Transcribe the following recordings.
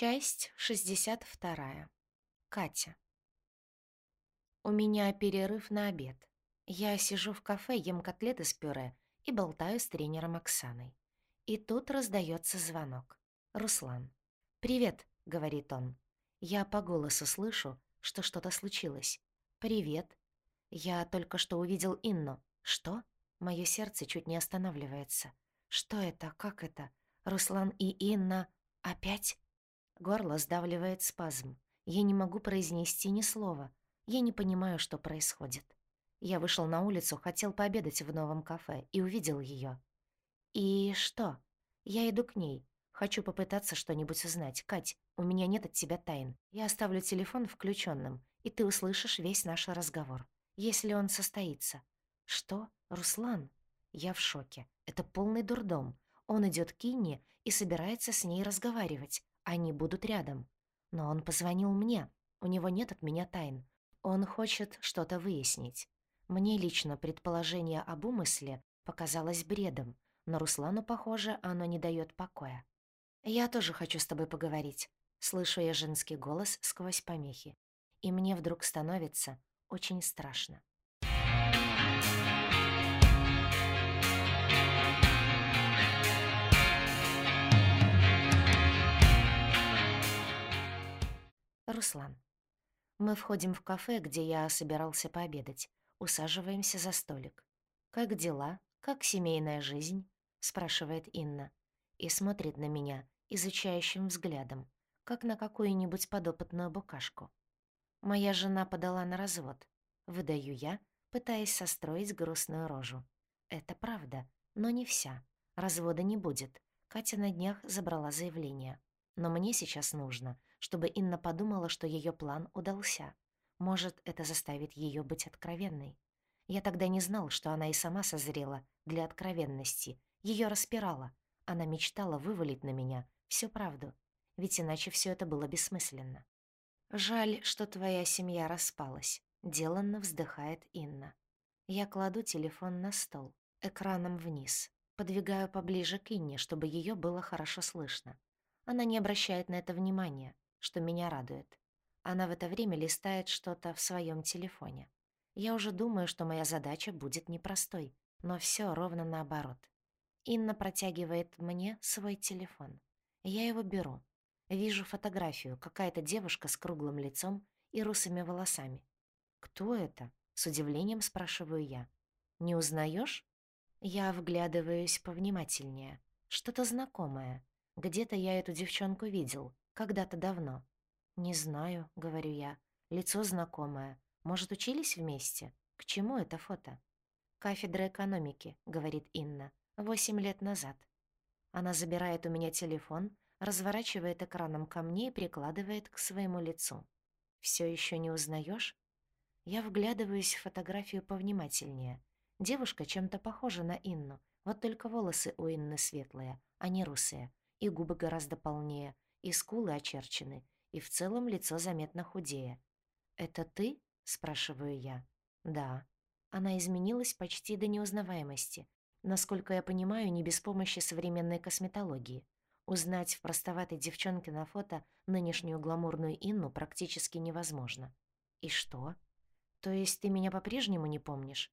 Часть 62. Катя. У меня перерыв на обед. Я сижу в кафе, ем котлеты с пюре и болтаю с тренером Оксаной. И тут раздается звонок. Руслан. «Привет», — говорит он. Я по голосу слышу, что что-то случилось. «Привет». Я только что увидел Инну. Что? Моё сердце чуть не останавливается. Что это? Как это? Руслан и Инна опять? Горло сдавливает спазм. Я не могу произнести ни слова. Я не понимаю, что происходит. Я вышел на улицу, хотел пообедать в новом кафе и увидел её. И что? Я иду к ней. Хочу попытаться что-нибудь узнать. Кать, у меня нет от тебя тайн. Я оставлю телефон включённым, и ты услышишь весь наш разговор, если он состоится. Что? Руслан? Я в шоке. Это полный дурдом. Он идёт к Инне и собирается с ней разговаривать. Они будут рядом. Но он позвонил мне. У него нет от меня тайн. Он хочет что-то выяснить. Мне лично предположение об умысле показалось бредом, но Руслану, похоже, оно не даёт покоя. «Я тоже хочу с тобой поговорить», — слышу я женский голос сквозь помехи. И мне вдруг становится очень страшно. Руслан. Мы входим в кафе, где я собирался пообедать. Усаживаемся за столик. «Как дела? Как семейная жизнь?» — спрашивает Инна. И смотрит на меня изучающим взглядом, как на какую-нибудь подопытную букашку. Моя жена подала на развод. Выдаю я, пытаясь состроить грустную рожу. Это правда, но не вся. Развода не будет. Катя на днях забрала заявление. Но мне сейчас нужно, чтобы Инна подумала, что ее план удался. Может, это заставит ее быть откровенной. Я тогда не знал, что она и сама созрела для откровенности. Ее распирало. Она мечтала вывалить на меня всю правду. Ведь иначе все это было бессмысленно. «Жаль, что твоя семья распалась», — деланно вздыхает Инна. Я кладу телефон на стол, экраном вниз, подвигаю поближе к Инне, чтобы ее было хорошо слышно. Она не обращает на это внимания, что меня радует. Она в это время листает что-то в своем телефоне. Я уже думаю, что моя задача будет непростой, но все ровно наоборот. Инна протягивает мне свой телефон. Я его беру. Вижу фотографию, какая-то девушка с круглым лицом и русыми волосами. «Кто это?» — с удивлением спрашиваю я. «Не узнаешь? Я вглядываюсь повнимательнее. Что-то знакомое. Где-то я эту девчонку видел, когда-то давно. «Не знаю», — говорю я. «Лицо знакомое. Может, учились вместе? К чему это фото?» «Кафедра экономики», — говорит Инна. «Восемь лет назад». Она забирает у меня телефон, разворачивает экраном ко мне и прикладывает к своему лицу. Все еще не узнаешь? Я вглядываюсь в фотографию повнимательнее. Девушка чем-то похожа на Инну, вот только волосы у Инны светлые, а не русые, и губы гораздо полнее, и скулы очерчены, и в целом лицо заметно худее. «Это ты?» — спрашиваю я. «Да». Она изменилась почти до неузнаваемости. Насколько я понимаю, не без помощи современной косметологии. Узнать в простоватой девчонке на фото нынешнюю гламурную Инну практически невозможно. «И что?» «То есть ты меня по-прежнему не помнишь?»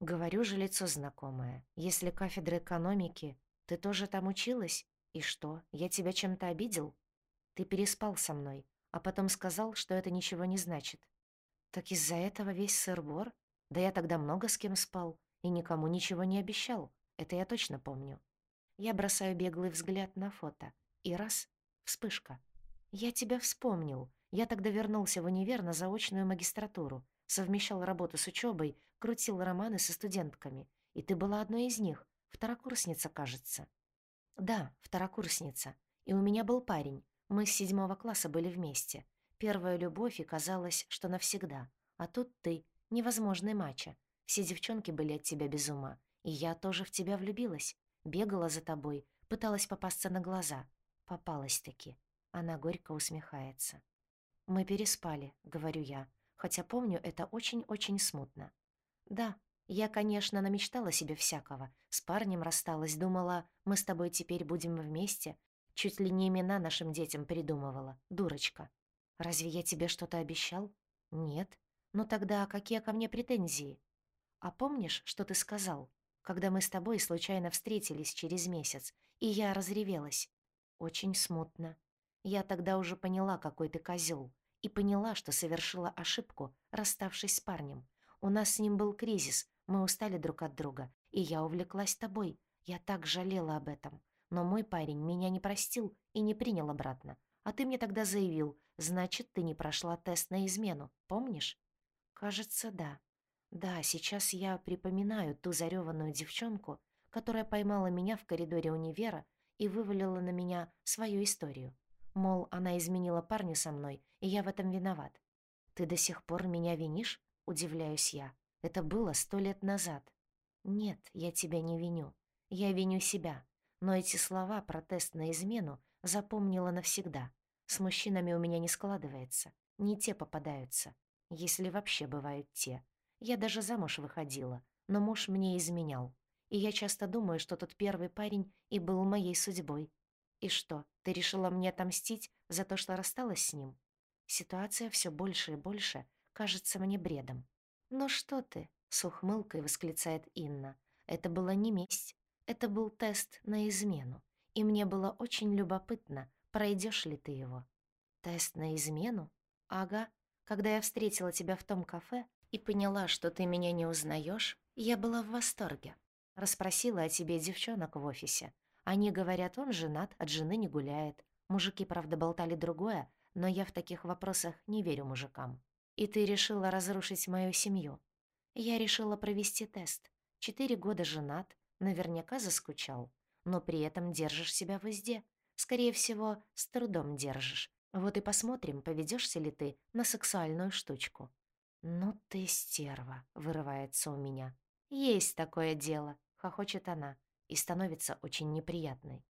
«Говорю же, лицо знакомое. Если кафедра экономики, ты тоже там училась?» «И что, я тебя чем-то обидел? Ты переспал со мной, а потом сказал, что это ничего не значит. Так из-за этого весь сыр-бор? Да я тогда много с кем спал и никому ничего не обещал, это я точно помню. Я бросаю беглый взгляд на фото, и раз — вспышка. Я тебя вспомнил. Я тогда вернулся в универ на заочную магистратуру, совмещал работу с учебой, крутил романы со студентками. И ты была одной из них, второкурсница, кажется. Да, второкурсница. И у меня был парень. Мы с седьмого класса были вместе. Первая любовь, и казалось, что навсегда. А тут ты, невозможный мачо. Все девчонки были от тебя без ума. И я тоже в тебя влюбилась. Бегала за тобой, пыталась попасться на глаза. Попалась-таки. Она горько усмехается. «Мы переспали», — говорю я, хотя помню это очень-очень смутно. «Да, я, конечно, намечтала себе всякого. С парнем рассталась, думала, мы с тобой теперь будем вместе. Чуть ли не имена нашим детям придумывала, дурочка. Разве я тебе что-то обещал? Нет. Ну тогда какие ко мне претензии? А помнишь, что ты сказал, когда мы с тобой случайно встретились через месяц, и я разревелась? Очень смутно. Я тогда уже поняла, какой ты козел, и поняла, что совершила ошибку, расставшись с парнем. У нас с ним был кризис, мы устали друг от друга, и я увлеклась тобой. Я так жалела об этом. Но мой парень меня не простил и не принял обратно. А ты мне тогда заявил, значит, ты не прошла тест на измену, помнишь? Кажется, да. Да, сейчас я припоминаю ту зареванную девчонку, которая поймала меня в коридоре универа и вывалила на меня свою историю. Мол, она изменила парню со мной, и я в этом виноват. «Ты до сих пор меня винишь?» — удивляюсь я. «Это было сто лет назад». «Нет, я тебя не виню. Я виню себя. Но эти слова про тест на измену запомнила навсегда. С мужчинами у меня не складывается. Не те попадаются. Если вообще бывают те. Я даже замуж выходила, но муж мне изменял. И я часто думаю, что тот первый парень и был моей судьбой. И что, ты решила мне отомстить за то, что рассталась с ним? Ситуация все больше и больше кажется мне бредом. «Ну что ты?» — с ухмылкой восклицает Инна. «Это была не месть. Это был тест на измену. И мне было очень любопытно, пройдешь ли ты его». «Тест на измену? Ага. Когда я встретила тебя в том кафе и поняла, что ты меня не узнаешь, я была в восторге. Расспросила о тебе девчонок в офисе. Они говорят, он женат, от жены не гуляет. Мужики, правда, болтали другое, но я в таких вопросах не верю мужикам. И ты решила разрушить мою семью. Я решила провести тест. Четыре года женат, наверняка заскучал. Но при этом держишь себя в узде. Скорее всего, с трудом держишь. Вот и посмотрим, поведешься ли ты на сексуальную штучку. «Ну ты стерва», — вырывается у меня. «Есть такое дело», — хохочет она и становится очень неприятной.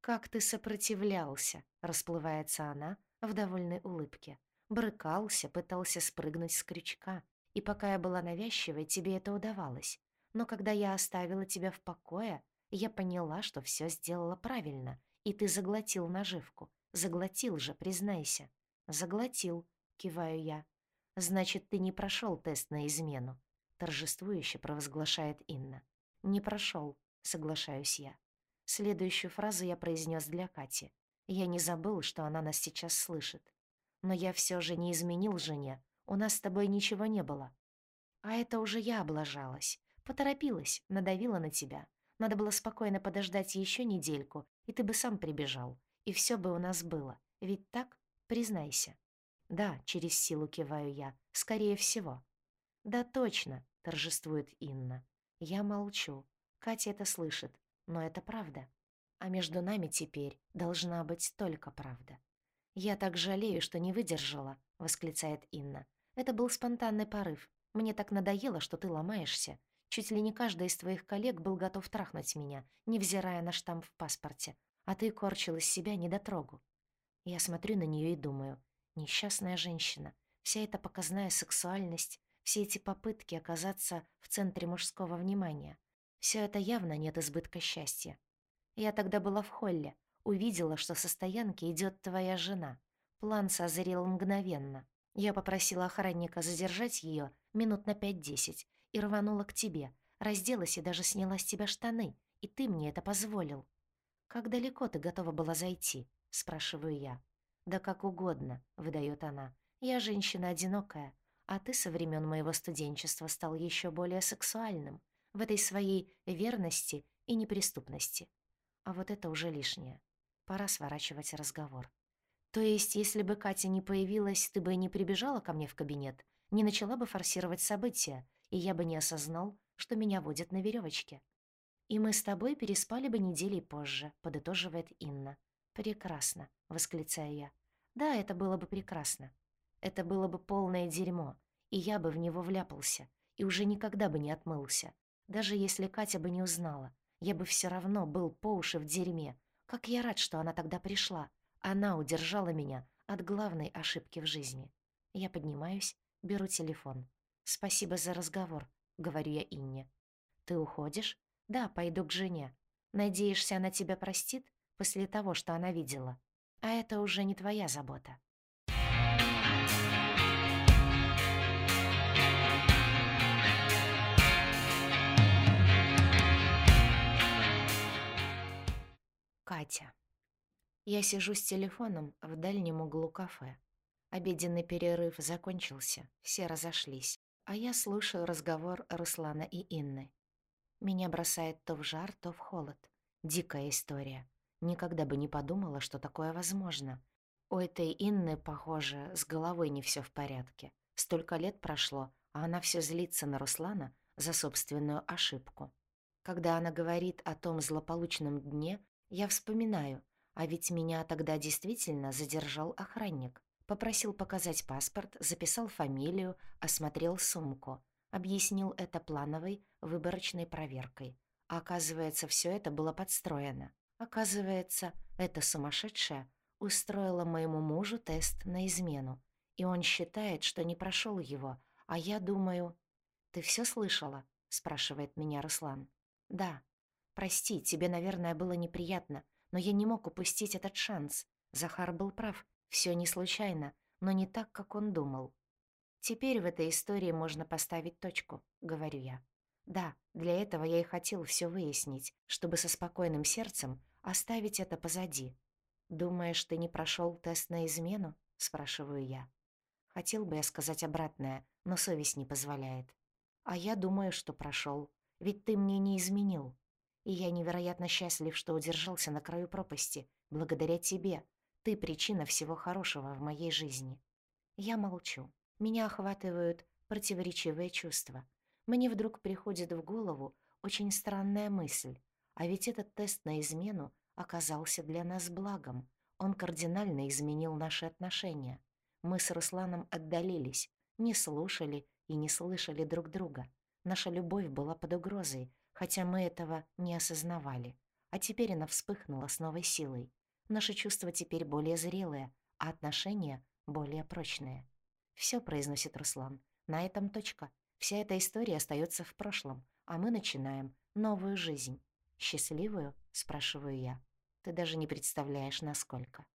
«Как ты сопротивлялся!» — расплывается она в довольной улыбке. Брыкался, пытался спрыгнуть с крючка. И пока я была навязчивой, тебе это удавалось. Но когда я оставила тебя в покое, я поняла, что все сделала правильно, и ты заглотил наживку. Заглотил же, признайся. Заглотил, киваю я. Значит, ты не прошел тест на измену, торжествующе провозглашает Инна. Не прошел, соглашаюсь я. Следующую фразу я произнес для Кати. Я не забыл, что она нас сейчас слышит. Но я все же не изменил жене. У нас с тобой ничего не было. А это уже я облажалась. Поторопилась, надавила на тебя. Надо было спокойно подождать еще недельку, и ты бы сам прибежал. И все бы у нас было. Ведь так? Признайся. Да, через силу киваю я. Скорее всего. Да точно, торжествует Инна. Я молчу. Катя это слышит, но это правда. А между нами теперь должна быть только правда. «Я так жалею, что не выдержала», — восклицает Инна. «Это был спонтанный порыв. Мне так надоело, что ты ломаешься. Чуть ли не каждый из твоих коллег был готов трахнуть меня, невзирая на штамп в паспорте. А ты корчил из себя недотрогу». Я смотрю на нее и думаю. Несчастная женщина. Вся эта показная сексуальность, все эти попытки оказаться в центре мужского внимания. Все это явно нет избытка счастья. Я тогда была в холле, увидела, что со стоянки идет твоя жена. План созрел мгновенно. Я попросила охранника задержать ее минут на пять-десять и рванула к тебе, разделась и даже сняла с тебя штаны, и ты мне это позволил. «Как далеко ты готова была зайти?» — спрашиваю я. «Да как угодно», — выдает она. «Я женщина одинокая, а ты со времен моего студенчества стал еще более сексуальным в этой своей верности и неприступности. А вот это уже лишнее. Пора сворачивать разговор. То есть, если бы Катя не появилась, ты бы не прибежала ко мне в кабинет, не начала бы форсировать события, и я бы не осознал, что меня водят на веревочке. И мы с тобой переспали бы недели позже, подытоживает Инна. Прекрасно, восклицаю я. Да, это было бы прекрасно. Это было бы полное дерьмо, и я бы в него вляпался, и уже никогда бы не отмылся. Даже если Катя бы не узнала, я бы все равно был по уши в дерьме. Как я рад, что она тогда пришла. Она удержала меня от главной ошибки в жизни. Я поднимаюсь, беру телефон. «Спасибо за разговор», — говорю я Инне. «Ты уходишь?» «Да, пойду к жене. Надеешься, она тебя простит? после того, что она видела. А это уже не твоя забота. Катя. Я сижу с телефоном в дальнем углу кафе. Обеденный перерыв закончился, все разошлись, а я слушаю разговор Руслана и Инны. Меня бросает то в жар, то в холод. Дикая история. Никогда бы не подумала, что такое возможно. У этой Инны, похоже, с головой не все в порядке. Столько лет прошло, а она все злится на Руслана за собственную ошибку. Когда она говорит о том злополучном дне, я вспоминаю, а ведь меня тогда действительно задержал охранник. Попросил показать паспорт, записал фамилию, осмотрел сумку. Объяснил это плановой, выборочной проверкой. А оказывается, все это было подстроено. Оказывается, эта сумасшедшая устроила моему мужу тест на измену. И он считает, что не прошел его. А я думаю... «Ты все слышала?» — спрашивает меня Руслан. «Да. Прости, тебе, наверное, было неприятно, но я не мог упустить этот шанс. Захар был прав. Все не случайно, но не так, как он думал. Теперь в этой истории можно поставить точку, говорю я. Да, для этого я и хотел все выяснить, чтобы со спокойным сердцем оставить это позади. «Думаешь, ты не прошел тест на измену?» — спрашиваю я. Хотел бы я сказать обратное, но совесть не позволяет. А я думаю, что прошел, ведь ты мне не изменил. И я невероятно счастлив, что удержался на краю пропасти, благодаря тебе, ты причина всего хорошего в моей жизни. Я молчу. Меня охватывают противоречивые чувства. Мне вдруг приходит в голову очень странная мысль. А ведь этот тест на измену оказался для нас благом. Он кардинально изменил наши отношения. Мы с Русланом отдалились, не слушали и не слышали друг друга. Наша любовь была под угрозой, хотя мы этого не осознавали. А теперь она вспыхнула с новой силой. Наши чувства теперь более зрелые, а отношения более прочные. Все произносит Руслан. На этом точка. Вся эта история остается в прошлом, а мы начинаем новую жизнь. Счастливую? Спрашиваю я. Ты даже не представляешь, насколько.